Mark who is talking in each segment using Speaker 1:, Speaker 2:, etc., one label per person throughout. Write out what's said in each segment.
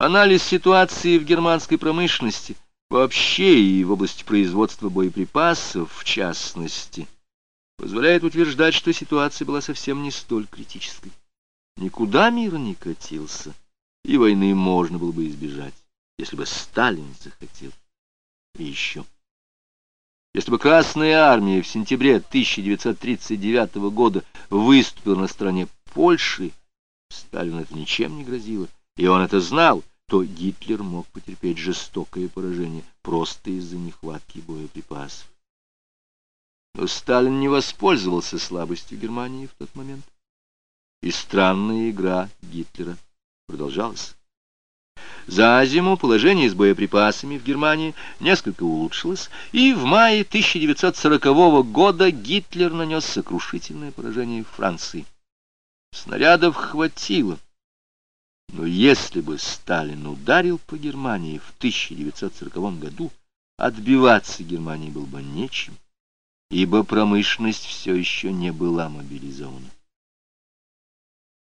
Speaker 1: Анализ ситуации в германской промышленности вообще и в области производства боеприпасов в частности позволяет утверждать, что ситуация была совсем не столь критической. Никуда мир не катился, и войны можно было бы избежать, если бы Сталин захотел. И еще. Если бы Красная Армия в сентябре 1939 года выступила на стороне Польши, Сталину это ничем не грозило и он это знал, то Гитлер мог потерпеть жестокое поражение просто из-за нехватки боеприпасов. Но Сталин не воспользовался слабостью Германии в тот момент. И странная игра Гитлера продолжалась. За зиму положение с боеприпасами в Германии несколько улучшилось, и в мае 1940 года Гитлер нанес сокрушительное поражение Франции. Снарядов хватило но если бы Сталин ударил по Германии в 1940 году, отбиваться Германии было бы нечем, ибо промышленность все еще не была мобилизована.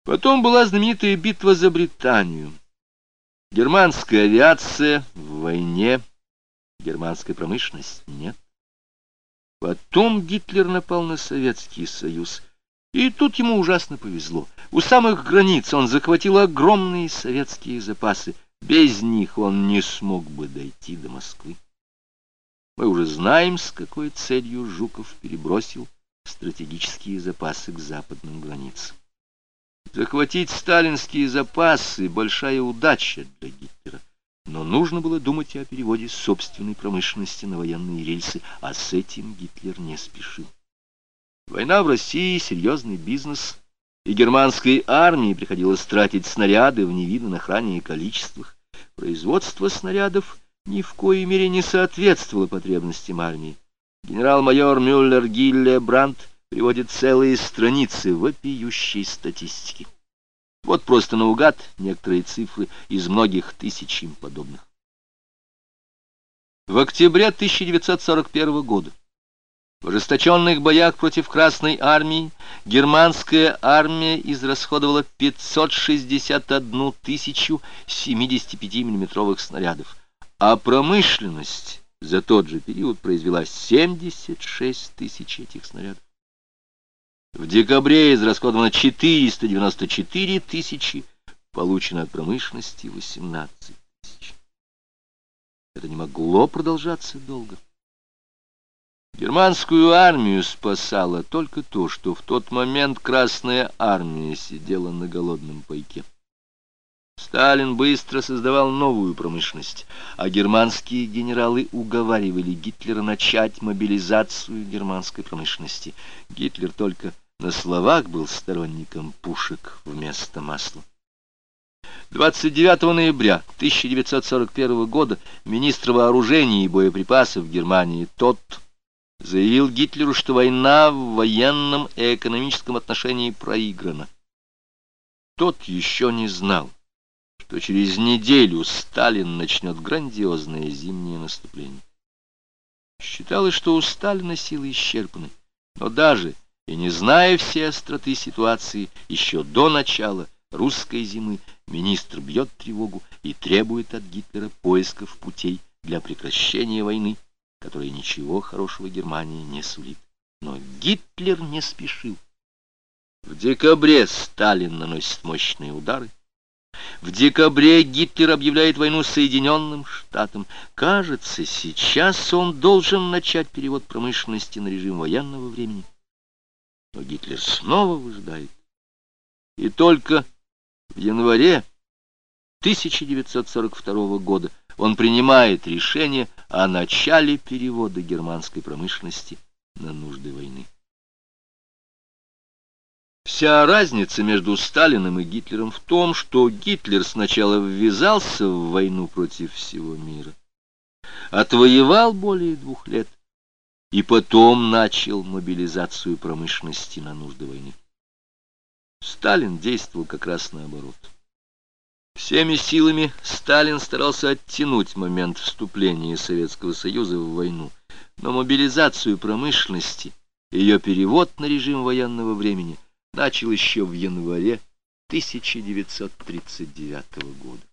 Speaker 1: Потом была знаменитая битва за Британию. Германская авиация в войне, германская промышленность нет. Потом Гитлер напал на Советский Союз – и тут ему ужасно повезло. У самых границ он захватил огромные советские запасы. Без них он не смог бы дойти до Москвы. Мы уже знаем, с какой целью Жуков перебросил стратегические запасы к западным границам. Захватить сталинские запасы — большая удача для Гитлера. Но нужно было думать и о переводе собственной промышленности на военные рельсы, а с этим Гитлер не спешил. Война в России — серьезный бизнес, и германской армии приходилось тратить снаряды в невиданных ранее количествах. Производство снарядов ни в коей мере не соответствовало потребностям армии. Генерал-майор Мюллер Гилле Брандт приводит целые страницы вопиющей статистики. Вот просто наугад некоторые цифры из многих тысяч им подобных. В октябре 1941 года в ожесточенных боях против Красной армии германская армия израсходовала 561 тысячу 75 миллиметровых снарядов, а промышленность за тот же период произвела 76 тысяч этих снарядов. В декабре израсходовано 494 тысячи, получено от промышленности 18 тысяч. Это не могло продолжаться долго. Германскую армию спасало только то, что в тот момент Красная армия сидела на голодном пайке. Сталин быстро создавал новую промышленность, а германские генералы уговаривали Гитлера начать мобилизацию германской промышленности. Гитлер только на словах был сторонником пушек вместо масла. 29 ноября 1941 года министр вооружений и боеприпасов Германии тот заявил Гитлеру, что война в военном и экономическом отношении проиграна. Тот еще не знал, что через неделю Сталин начнет грандиозное зимнее наступление. Считалось, что у Сталина силы исчерпаны, но даже и не зная все остроты ситуации, еще до начала русской зимы министр бьет тревогу и требует от Гитлера поисков путей для прекращения войны которая ничего хорошего Германии не сулит. Но Гитлер не спешил. В декабре Сталин наносит мощные удары. В декабре Гитлер объявляет войну Соединенным Штатам. Кажется, сейчас он должен начать перевод промышленности на режим военного времени. Но Гитлер снова выжидает. И только в январе 1942 года он принимает решение о начале перевода германской промышленности на нужды войны. Вся разница между Сталиным и Гитлером в том, что Гитлер сначала ввязался в войну против всего мира, отвоевал более двух лет и потом начал мобилизацию промышленности на нужды войны. Сталин действовал как раз наоборот. Всеми силами Сталин старался оттянуть момент вступления Советского Союза в войну, но мобилизацию промышленности, ее перевод на режим военного времени начал еще в январе 1939 года.